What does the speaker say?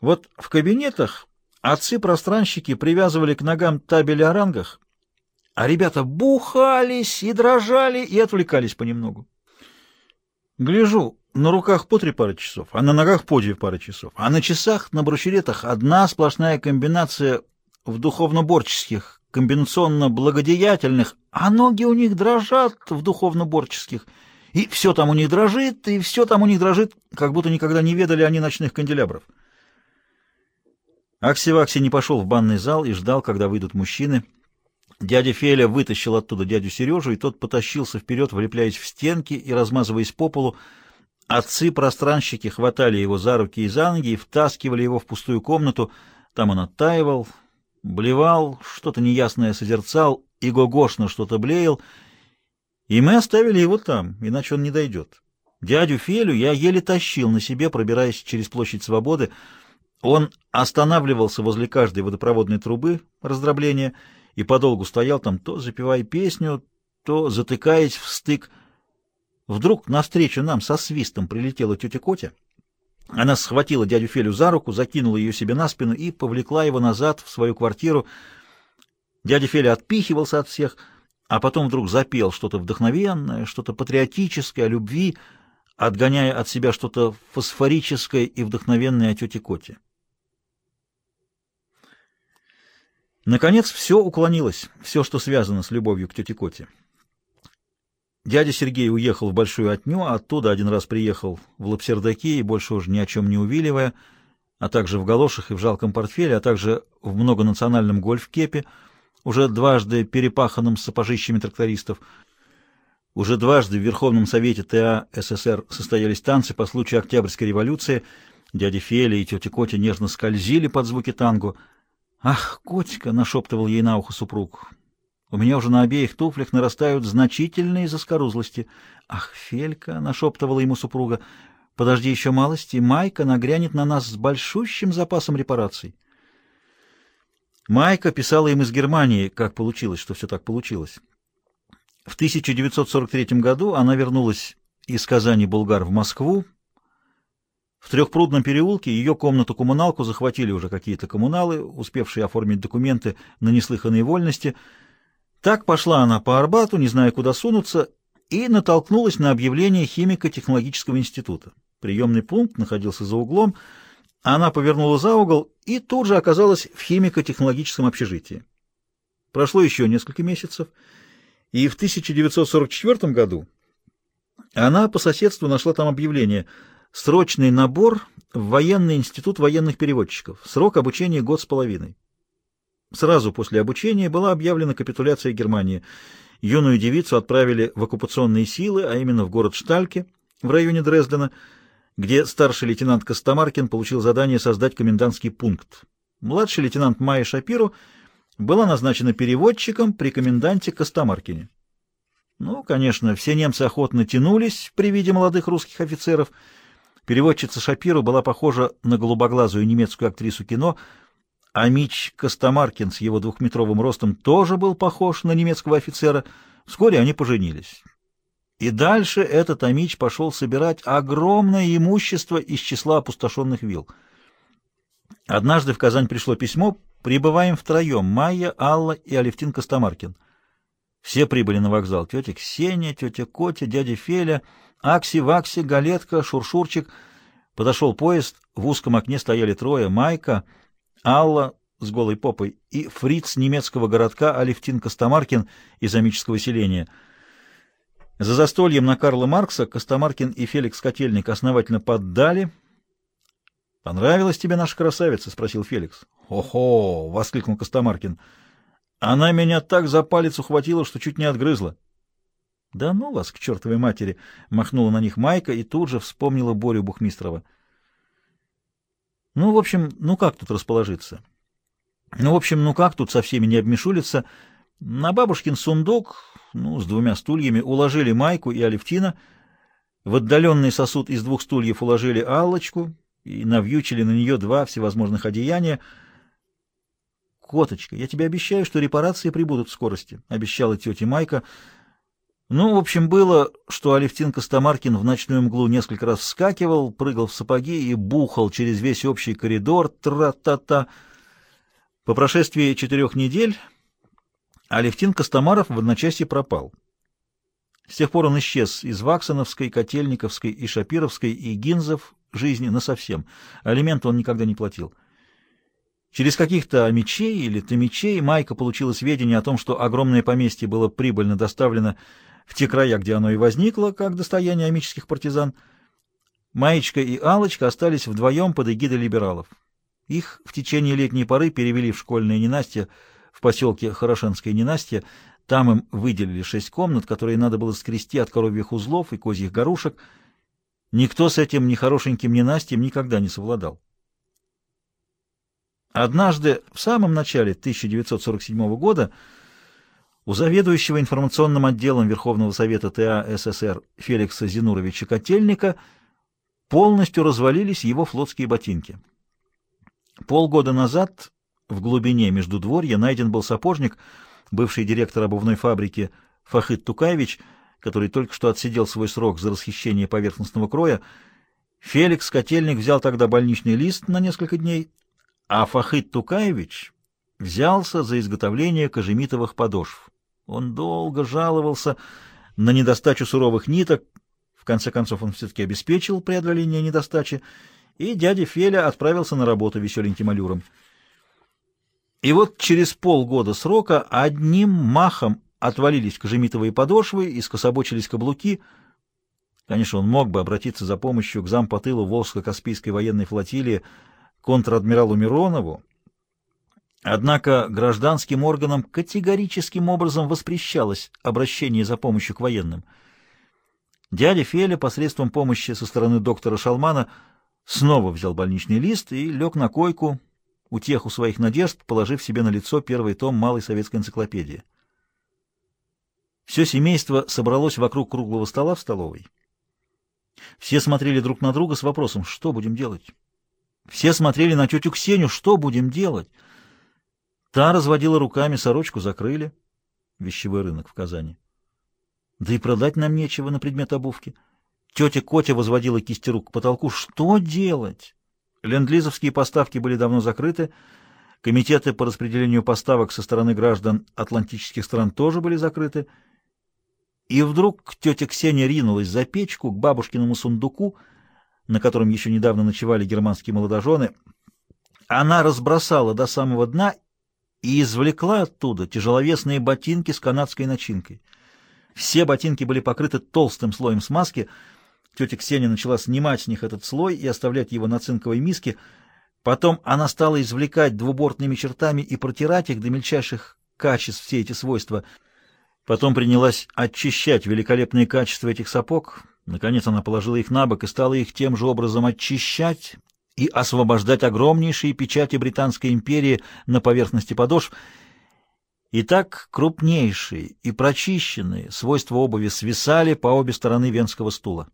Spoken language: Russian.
Вот в кабинетах отцы-пространщики привязывали к ногам табели о рангах, а ребята бухались и дрожали и отвлекались понемногу. Гляжу, на руках по три пары часов, а на ногах по две пары часов, а на часах, на брусчеретах одна сплошная комбинация в духовно-борческих, комбинационно-благодеятельных, а ноги у них дрожат в духовно-борческих, и все там у них дрожит, и все там у них дрожит, как будто никогда не ведали они ночных канделябров. Акси-Вакси не пошел в банный зал и ждал, когда выйдут мужчины. Дядя Феля вытащил оттуда дядю Сережу, и тот потащился вперед, влепляясь в стенки и размазываясь по полу. Отцы-пространщики хватали его за руки и за ноги и втаскивали его в пустую комнату. Там он оттаивал, блевал, что-то неясное созерцал и гогошно что-то блеял. И мы оставили его там, иначе он не дойдет. Дядю Фелю я еле тащил на себе, пробираясь через площадь Свободы, он останавливался возле каждой водопроводной трубы раздробления и подолгу стоял там, то запевая песню, то затыкаясь в стык. Вдруг навстречу нам со свистом прилетела тетя Котя. Она схватила дядю Фелю за руку, закинула ее себе на спину и повлекла его назад в свою квартиру. Дядя Феля отпихивался от всех, а потом вдруг запел что-то вдохновенное, что-то патриотическое о любви, отгоняя от себя что-то фосфорическое и вдохновенное о тете Коте. Наконец, все уклонилось, все, что связано с любовью к тете Коте. Дядя Сергей уехал в Большую Отню, а оттуда один раз приехал в Лапсердаки и больше уже ни о чем не увиливая, а также в галошах и в жалком портфеле, а также в многонациональном гольф-кепе, уже дважды перепаханном сапожищами трактористов. Уже дважды в Верховном Совете ТА СССР состоялись танцы по случаю Октябрьской революции. Дядя Феля и тетя Котя нежно скользили под звуки танго — «Ах, котика!» — нашептывал ей на ухо супруг. «У меня уже на обеих туфлях нарастают значительные заскорузлости». «Ах, Фелька!» — нашептывала ему супруга. «Подожди еще малости, Майка нагрянет на нас с большущим запасом репараций». Майка писала им из Германии, как получилось, что все так получилось. В 1943 году она вернулась из Казани-Булгар в Москву, в Трехпрудном переулке ее комнату-коммуналку захватили уже какие-то коммуналы, успевшие оформить документы на неслыханные вольности. Так пошла она по Арбату, не зная, куда сунуться, и натолкнулась на объявление химико-технологического института. Приемный пункт находился за углом, она повернула за угол и тут же оказалась в химико-технологическом общежитии. Прошло еще несколько месяцев, и в 1944 году она по соседству нашла там объявление – Срочный набор в военный институт военных переводчиков. Срок обучения год с половиной. Сразу после обучения была объявлена капитуляция Германии. Юную девицу отправили в оккупационные силы, а именно в город Штальке в районе Дрездена, где старший лейтенант Костомаркин получил задание создать комендантский пункт. Младший лейтенант Майя Шапиру была назначена переводчиком при коменданте Костомаркине. Ну, конечно, все немцы охотно тянулись при виде молодых русских офицеров – Переводчица Шапиру была похожа на голубоглазую немецкую актрису кино, а Мич Костомаркин с его двухметровым ростом тоже был похож на немецкого офицера. Вскоре они поженились. И дальше этот Амич пошел собирать огромное имущество из числа опустошенных вилл. Однажды в Казань пришло письмо «Прибываем втроем, Майя, Алла и Алевтин Костомаркин». Все прибыли на вокзал. Тетя Ксения, тетя Котя, дядя Феля — Акси-Вакси, Галетка, Шуршурчик. Подошел поезд, в узком окне стояли трое. Майка, Алла с голой попой и фриц немецкого городка Алевтин Костомаркин из амического селения. За застольем на Карла Маркса Костомаркин и Феликс Котельник основательно поддали. «Понравилась тебе наша красавица?» — спросил Феликс. «Хо-хо!» — воскликнул Костомаркин. «Она меня так за палец ухватила, что чуть не отгрызла». «Да ну вас к чертовой матери!» — махнула на них Майка и тут же вспомнила Борю Бухмистрова. «Ну, в общем, ну как тут расположиться? Ну, в общем, ну как тут со всеми не обмешулиться? На бабушкин сундук, ну, с двумя стульями, уложили Майку и Алевтина, в отдаленный сосуд из двух стульев уложили Аллочку и навьючили на нее два всевозможных одеяния. «Коточка, я тебе обещаю, что репарации прибудут в скорости», — обещала тетя Майка, — Ну, в общем, было, что Алевтин Костомаркин в ночную мглу несколько раз вскакивал, прыгал в сапоги и бухал через весь общий коридор, тра-та-та. По прошествии четырех недель Алевтин Костомаров в одночасье пропал. С тех пор он исчез из Ваксоновской, Котельниковской и Шапировской и Гинзов жизни насовсем. Алимент он никогда не платил. Через каких-то мечей или томичей Майка получила сведения о том, что огромное поместье было прибыльно доставлено в те края, где оно и возникло, как достояние амических партизан. Маечка и Алочка остались вдвоем под эгидой либералов. Их в течение летней поры перевели в школьное ненастье в поселке Хорошенское ненастье. Там им выделили шесть комнат, которые надо было скрести от коровьих узлов и козьих горушек. Никто с этим нехорошеньким ненастьем никогда не совладал. Однажды, в самом начале 1947 года, у заведующего информационным отделом Верховного Совета ТА СССР Феликса Зинуровича Котельника полностью развалились его флотские ботинки. Полгода назад в глубине между дворья найден был сапожник, бывший директор обувной фабрики Фахид Тукаевич, который только что отсидел свой срок за расхищение поверхностного кроя. Феликс Котельник взял тогда больничный лист на несколько дней, а Фахид Тукаевич взялся за изготовление кожемитовых подошв. Он долго жаловался на недостачу суровых ниток. В конце концов, он все-таки обеспечил преодоление недостачи, и дядя Феля отправился на работу веселеньким алюром. И вот через полгода срока одним махом отвалились кожемитовые подошвы и скособочились каблуки. Конечно, он мог бы обратиться за помощью к зампотылу Волжско-Каспийской военной флотилии контр-адмиралу Миронову, Однако гражданским органам категорическим образом воспрещалось обращение за помощью к военным. Дядя Феля посредством помощи со стороны доктора Шалмана снова взял больничный лист и лег на койку, утеху своих надежд, положив себе на лицо первый том малой советской энциклопедии. Все семейство собралось вокруг круглого стола в столовой. Все смотрели друг на друга с вопросом, что будем делать? Все смотрели на тетю Ксению, что будем делать? Та разводила руками, сорочку закрыли. Вещевой рынок в Казани. Да и продать нам нечего на предмет обувки. Тетя Котя возводила кисти рук к потолку. Что делать? Ленд-лизовские поставки были давно закрыты. Комитеты по распределению поставок со стороны граждан атлантических стран тоже были закрыты. И вдруг тетя Ксения ринулась за печку к бабушкиному сундуку, на котором еще недавно ночевали германские молодожены. Она разбросала до самого дна и извлекла оттуда тяжеловесные ботинки с канадской начинкой. Все ботинки были покрыты толстым слоем смазки. Тетя Ксения начала снимать с них этот слой и оставлять его на цинковой миске. Потом она стала извлекать двубортными чертами и протирать их до мельчайших качеств все эти свойства. Потом принялась очищать великолепные качества этих сапог. Наконец она положила их на бок и стала их тем же образом очищать, и освобождать огромнейшие печати Британской империи на поверхности подошв. И так крупнейшие и прочищенные свойства обуви свисали по обе стороны венского стула.